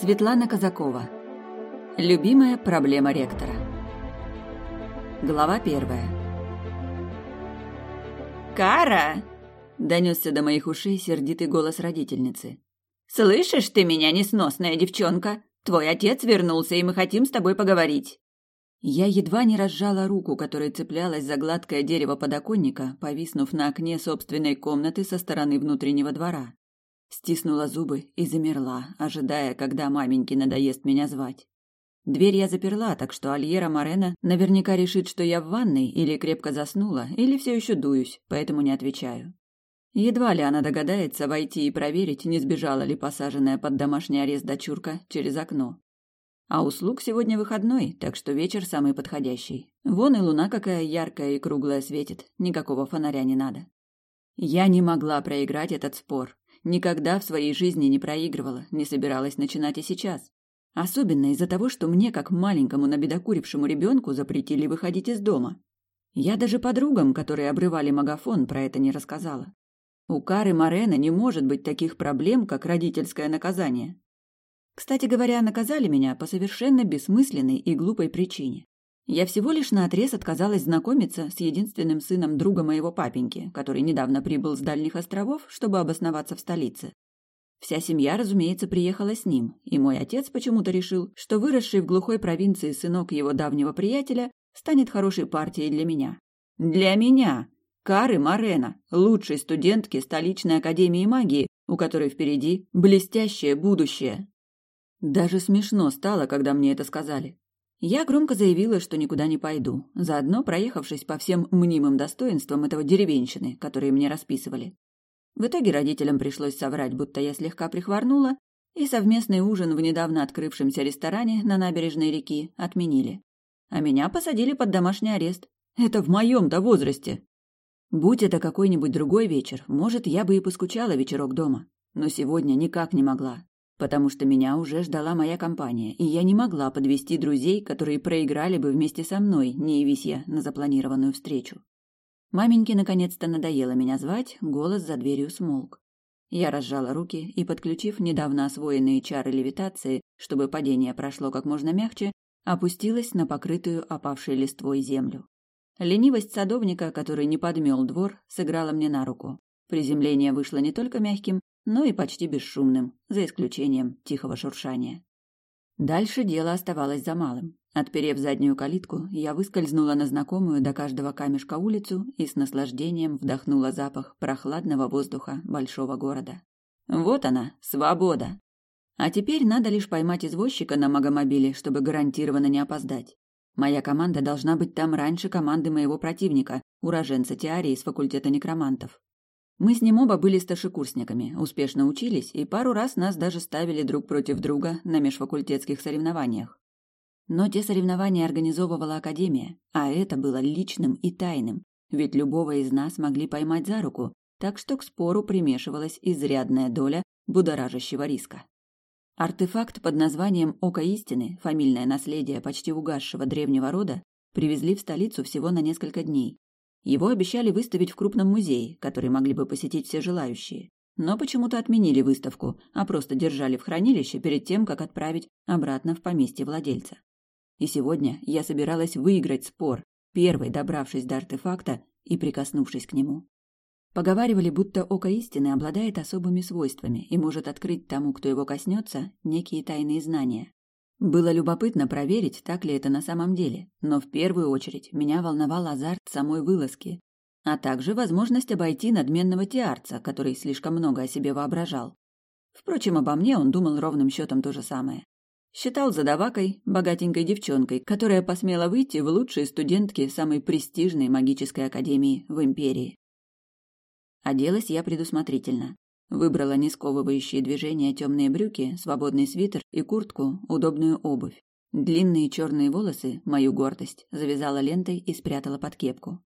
Светлана Казакова. Любимая проблема ректора. Глава первая. «Кара!» – донесся до моих ушей сердитый голос родительницы. «Слышишь ты меня, несносная девчонка? Твой отец вернулся, и мы хотим с тобой поговорить». Я едва не разжала руку, которая цеплялась за гладкое дерево подоконника, повиснув на окне собственной комнаты со стороны внутреннего двора. Стиснула зубы и замерла, ожидая, когда маменьке надоест меня звать. Дверь я заперла, так что Альера Морена наверняка решит, что я в ванной или крепко заснула, или все еще дуюсь, поэтому не отвечаю. Едва ли она догадается войти и проверить, не сбежала ли посаженная под домашний арест дочурка через окно. А услуг сегодня выходной, так что вечер самый подходящий. Вон и луна какая яркая и круглая светит, никакого фонаря не надо. Я не могла проиграть этот спор, Никогда в своей жизни не проигрывала, не собиралась начинать и сейчас. Особенно из-за того, что мне, как маленькому набедокурившему ребенку, запретили выходить из дома. Я даже подругам, которые обрывали магафон, про это не рассказала. У Кары Морена не может быть таких проблем, как родительское наказание. Кстати говоря, наказали меня по совершенно бессмысленной и глупой причине. Я всего лишь наотрез отказалась знакомиться с единственным сыном друга моего папеньки, который недавно прибыл с дальних островов, чтобы обосноваться в столице. Вся семья, разумеется, приехала с ним, и мой отец почему-то решил, что выросший в глухой провинции сынок его давнего приятеля станет хорошей партией для меня. Для меня! Кары Марена, лучшей студентки столичной академии магии, у которой впереди блестящее будущее. Даже смешно стало, когда мне это сказали. Я громко заявила, что никуда не пойду, заодно проехавшись по всем мнимым достоинствам этого деревенщины, которые мне расписывали. В итоге родителям пришлось соврать, будто я слегка прихворнула, и совместный ужин в недавно открывшемся ресторане на набережной реки отменили. А меня посадили под домашний арест. Это в моем-то возрасте. Будь это какой-нибудь другой вечер, может, я бы и поскучала вечерок дома. Но сегодня никак не могла потому что меня уже ждала моя компания, и я не могла подвести друзей, которые проиграли бы вместе со мной, не явись я на запланированную встречу. Маменьке наконец-то надоело меня звать, голос за дверью смолк. Я разжала руки и, подключив недавно освоенные чары левитации, чтобы падение прошло как можно мягче, опустилась на покрытую опавшей листвой землю. Ленивость садовника, который не подмел двор, сыграла мне на руку. Приземление вышло не только мягким, но и почти бесшумным, за исключением тихого шуршания. Дальше дело оставалось за малым. Отперев заднюю калитку, я выскользнула на знакомую до каждого камешка улицу и с наслаждением вдохнула запах прохладного воздуха большого города. Вот она, свобода! А теперь надо лишь поймать извозчика на магомобиле, чтобы гарантированно не опоздать. Моя команда должна быть там раньше команды моего противника, уроженца Теарии с факультета некромантов. Мы с ним оба были старшекурсниками, успешно учились, и пару раз нас даже ставили друг против друга на межфакультетских соревнованиях. Но те соревнования организовывала Академия, а это было личным и тайным, ведь любого из нас могли поймать за руку, так что к спору примешивалась изрядная доля будоражащего риска. Артефакт под названием «Око истины», фамильное наследие почти угасшего древнего рода, привезли в столицу всего на несколько дней, его обещали выставить в крупном музее, который могли бы посетить все желающие. Но почему-то отменили выставку, а просто держали в хранилище перед тем, как отправить обратно в поместье владельца. И сегодня я собиралась выиграть спор, первой добравшись до артефакта и прикоснувшись к нему. Поговаривали, будто око истины обладает особыми свойствами и может открыть тому, кто его коснется, некие тайные знания. Было любопытно проверить, так ли это на самом деле, но в первую очередь меня волновал азарт самой вылазки, а также возможность обойти надменного тиарца, который слишком много о себе воображал. Впрочем, обо мне он думал ровным счетом то же самое. Считал задавакой, богатенькой девчонкой, которая посмела выйти в лучшие студентки самой престижной магической академии в империи. Оделась я предусмотрительно. Выбрала не движения темные брюки, свободный свитер и куртку, удобную обувь. Длинные черные волосы, мою гордость, завязала лентой и спрятала под кепку.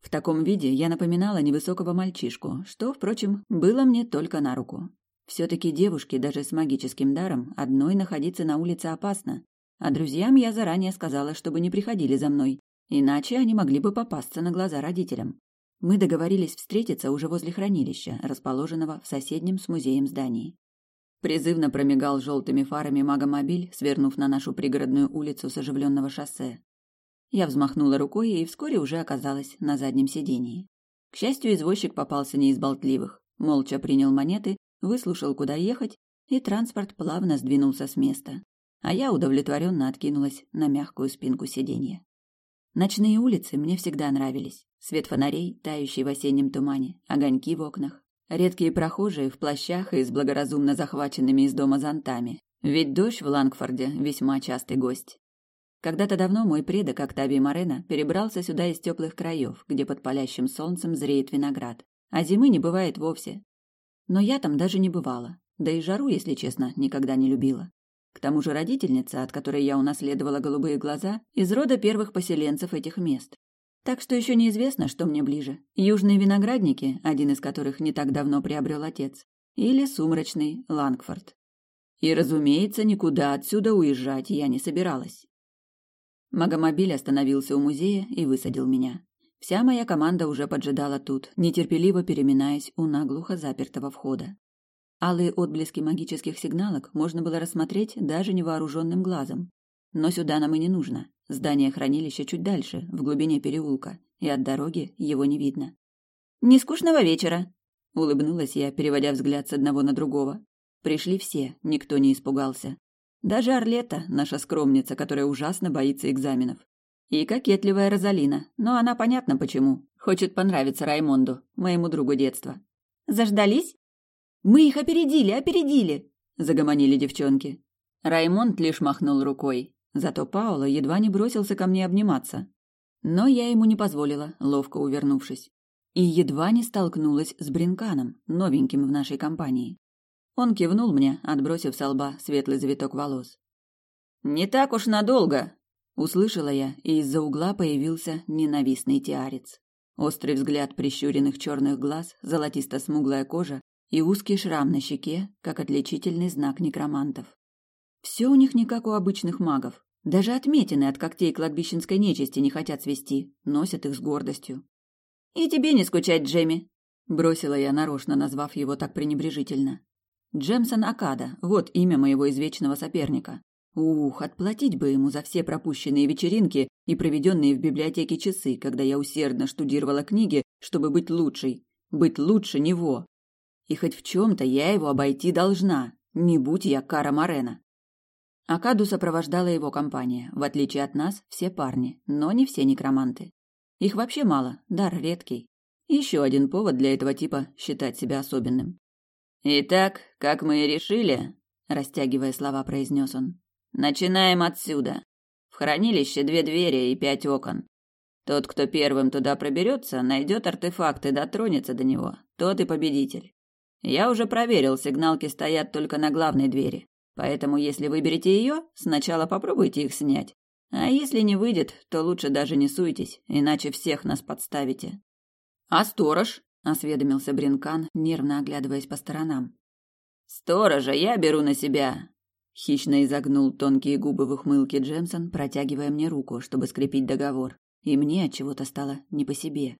В таком виде я напоминала невысокого мальчишку, что, впрочем, было мне только на руку. Все-таки девушке, даже с магическим даром, одной находиться на улице опасно, а друзьям я заранее сказала, чтобы не приходили за мной, иначе они могли бы попасться на глаза родителям. Мы договорились встретиться уже возле хранилища, расположенного в соседнем с музеем здании. Призывно промигал желтыми фарами магомобиль, свернув на нашу пригородную улицу с оживленного шоссе. Я взмахнула рукой и вскоре уже оказалась на заднем сидении. К счастью, извозчик попался не из болтливых. Молча принял монеты, выслушал, куда ехать, и транспорт плавно сдвинулся с места. А я удовлетворенно откинулась на мягкую спинку сиденья. Ночные улицы мне всегда нравились. Свет фонарей, тающий в осеннем тумане, огоньки в окнах, Редкие прохожие в плащах и с благоразумно захваченными из дома зонтами. Ведь дождь в Лангфорде весьма частый гость. Когда-то давно мой предок Октавий Морено перебрался сюда из теплых краев, где под палящим солнцем зреет виноград, а зимы не бывает вовсе. Но я там даже не бывала, да и жару, если честно, никогда не любила. К тому же родительница, от которой я унаследовала голубые глаза, из рода первых поселенцев этих мест. Так что еще неизвестно, что мне ближе. Южные виноградники, один из которых не так давно приобрел отец, или сумрачный Лангфорд. И, разумеется, никуда отсюда уезжать я не собиралась. Магомобиль остановился у музея и высадил меня. Вся моя команда уже поджидала тут, нетерпеливо переминаясь у наглухо запертого входа. Алые отблески магических сигналок можно было рассмотреть даже невооруженным глазом. Но сюда нам и не нужно. Здание хранилища чуть дальше, в глубине переулка, и от дороги его не видно. «Не скучного вечера!» — улыбнулась я, переводя взгляд с одного на другого. Пришли все, никто не испугался. Даже Орлета, наша скромница, которая ужасно боится экзаменов. И кокетливая Розалина, но она понятно почему. Хочет понравиться Раймонду, моему другу детства. «Заждались?» «Мы их опередили, опередили!» — загомонили девчонки. Раймонд лишь махнул рукой, Зато Пауло едва не бросился ко мне обниматься. Но я ему не позволила, ловко увернувшись. И едва не столкнулась с Бринканом, новеньким в нашей компании. Он кивнул мне, отбросив со лба светлый завиток волос. «Не так уж надолго!» Услышала я, и из-за угла появился ненавистный тиарец. Острый взгляд прищуренных черных глаз, золотисто-смуглая кожа и узкий шрам на щеке, как отличительный знак некромантов. Все у них не как у обычных магов. Даже отметины от когтей кладбищенской нечисти не хотят свести, носят их с гордостью. «И тебе не скучать, Джемми!» – бросила я нарочно, назвав его так пренебрежительно. Джемсон Акада – вот имя моего извечного соперника. Ух, отплатить бы ему за все пропущенные вечеринки и проведенные в библиотеке часы, когда я усердно штудировала книги, чтобы быть лучшей, быть лучше него. И хоть в чем-то я его обойти должна, не будь я Кара Морена. Акаду сопровождала его компания. В отличие от нас, все парни, но не все некроманты. Их вообще мало, дар редкий. Еще один повод для этого типа считать себя особенным. «Итак, как мы и решили», – растягивая слова, произнес он, – «начинаем отсюда. В хранилище две двери и пять окон. Тот, кто первым туда проберется, найдет артефакт и дотронется до него. Тот и победитель. Я уже проверил, сигналки стоят только на главной двери. Поэтому, если выберете ее, сначала попробуйте их снять. А если не выйдет, то лучше даже не суйтесь, иначе всех нас подставите. А сторож? осведомился Бринкан, нервно оглядываясь по сторонам. Сторожа я беру на себя. Хищно изогнул тонкие губы в ухмылке Джемсон, протягивая мне руку, чтобы скрепить договор. И мне от чего-то стало не по себе.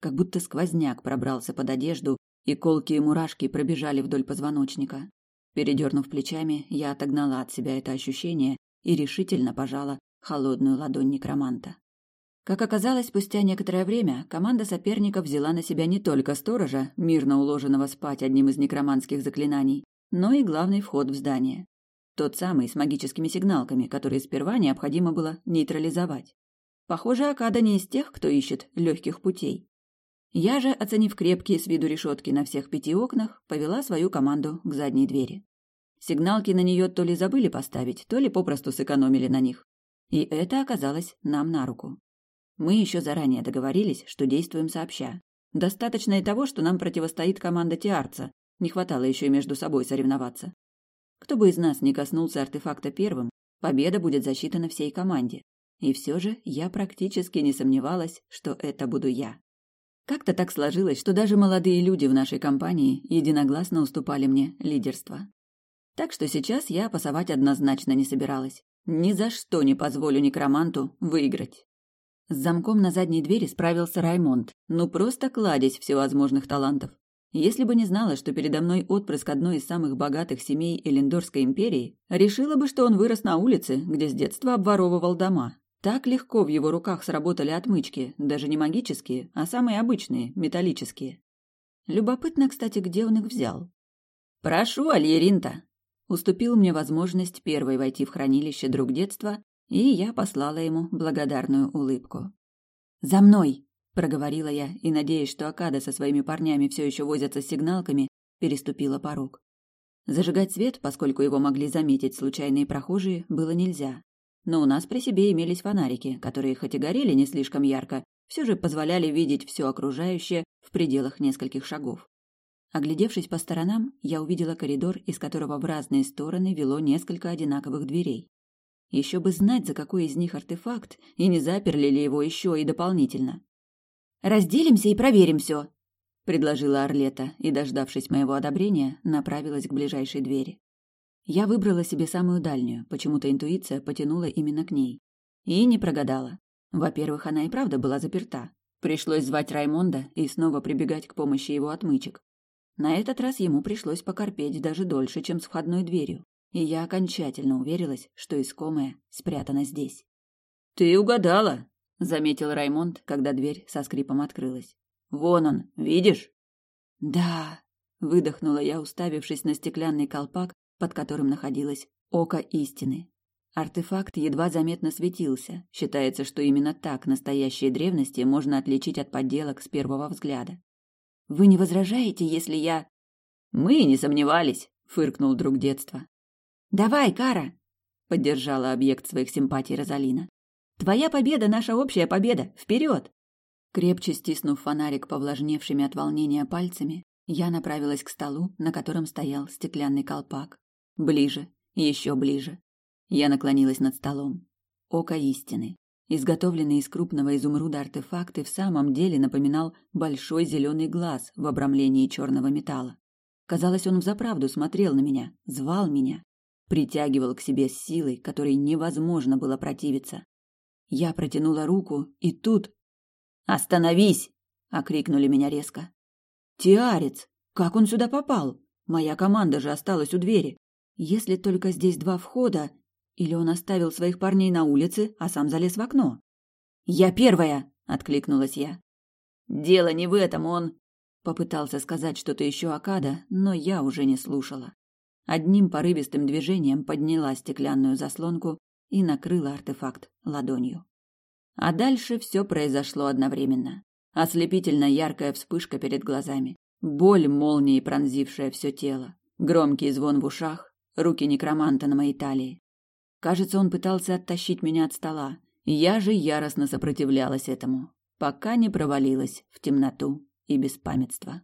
Как будто сквозняк пробрался под одежду, и колкие мурашки пробежали вдоль позвоночника. Передернув плечами, я отогнала от себя это ощущение и решительно пожала холодную ладонь некроманта. Как оказалось, спустя некоторое время команда соперников взяла на себя не только сторожа, мирно уложенного спать одним из некроманских заклинаний, но и главный вход в здание. Тот самый с магическими сигналками, которые сперва необходимо было нейтрализовать. Похоже, Акада не из тех, кто ищет легких путей. Я же, оценив крепкие с виду решетки на всех пяти окнах, повела свою команду к задней двери. Сигналки на нее то ли забыли поставить, то ли попросту сэкономили на них. И это оказалось нам на руку. Мы еще заранее договорились, что действуем сообща. Достаточно и того, что нам противостоит команда Тиарца. Не хватало еще и между собой соревноваться. Кто бы из нас не коснулся артефакта первым, победа будет засчитана всей команде. И все же я практически не сомневалась, что это буду я. Как-то так сложилось, что даже молодые люди в нашей компании единогласно уступали мне лидерство. Так что сейчас я пасовать однозначно не собиралась. Ни за что не позволю некроманту выиграть. С замком на задней двери справился Раймонд. Ну просто кладезь всевозможных талантов. Если бы не знала, что передо мной отпрыск одной из самых богатых семей Элендорской империи, решила бы, что он вырос на улице, где с детства обворовывал дома. Так легко в его руках сработали отмычки, даже не магические, а самые обычные, металлические. Любопытно, кстати, где он их взял. «Прошу, Альеринта!» Уступил мне возможность первой войти в хранилище друг детства, и я послала ему благодарную улыбку. «За мной!» – проговорила я, и, надеясь, что Акада со своими парнями все еще возятся с сигналками, переступила порог. Зажигать свет, поскольку его могли заметить случайные прохожие, было нельзя. Но у нас при себе имелись фонарики, которые хоть и горели не слишком ярко, все же позволяли видеть все окружающее в пределах нескольких шагов. Оглядевшись по сторонам, я увидела коридор, из которого в разные стороны вело несколько одинаковых дверей. Еще бы знать, за какой из них артефакт, и не заперли ли его еще и дополнительно. «Разделимся и проверим все», — предложила Орлета, и, дождавшись моего одобрения, направилась к ближайшей двери. Я выбрала себе самую дальнюю, почему-то интуиция потянула именно к ней. И не прогадала. Во-первых, она и правда была заперта. Пришлось звать Раймонда и снова прибегать к помощи его отмычек. На этот раз ему пришлось покорпеть даже дольше, чем с входной дверью, и я окончательно уверилась, что искомое спрятано здесь. «Ты угадала», — заметил Раймонд, когда дверь со скрипом открылась. «Вон он, видишь?» «Да», — выдохнула я, уставившись на стеклянный колпак, под которым находилось око истины. Артефакт едва заметно светился. Считается, что именно так настоящие древности можно отличить от подделок с первого взгляда. Вы не возражаете, если я Мы не сомневались, фыркнул друг детства. Давай, Кара, поддержала объект своих симпатий Розалина. Твоя победа наша общая победа. Вперед! Крепче стиснув фонарик повлажневшими от волнения пальцами, я направилась к столу, на котором стоял стеклянный колпак. Ближе, еще ближе. Я наклонилась над столом. Око истины. Изготовленный из крупного изумруда артефакт и в самом деле напоминал большой зеленый глаз в обрамлении черного металла. Казалось, он взаправду смотрел на меня, звал меня, притягивал к себе с силой, которой невозможно было противиться. Я протянула руку, и тут... «Остановись!» — окрикнули меня резко. «Тиарец! Как он сюда попал? Моя команда же осталась у двери. Если только здесь два входа, или он оставил своих парней на улице, а сам залез в окно? «Я первая!» — откликнулась я. «Дело не в этом, он...» Попытался сказать что-то еще Акада, но я уже не слушала. Одним порывистым движением подняла стеклянную заслонку и накрыла артефакт ладонью. А дальше все произошло одновременно. Ослепительно яркая вспышка перед глазами, боль молнией пронзившая все тело, громкий звон в ушах, руки некроманта на моей талии. Кажется, он пытался оттащить меня от стола. Я же яростно сопротивлялась этому, пока не провалилась в темноту и беспамятство.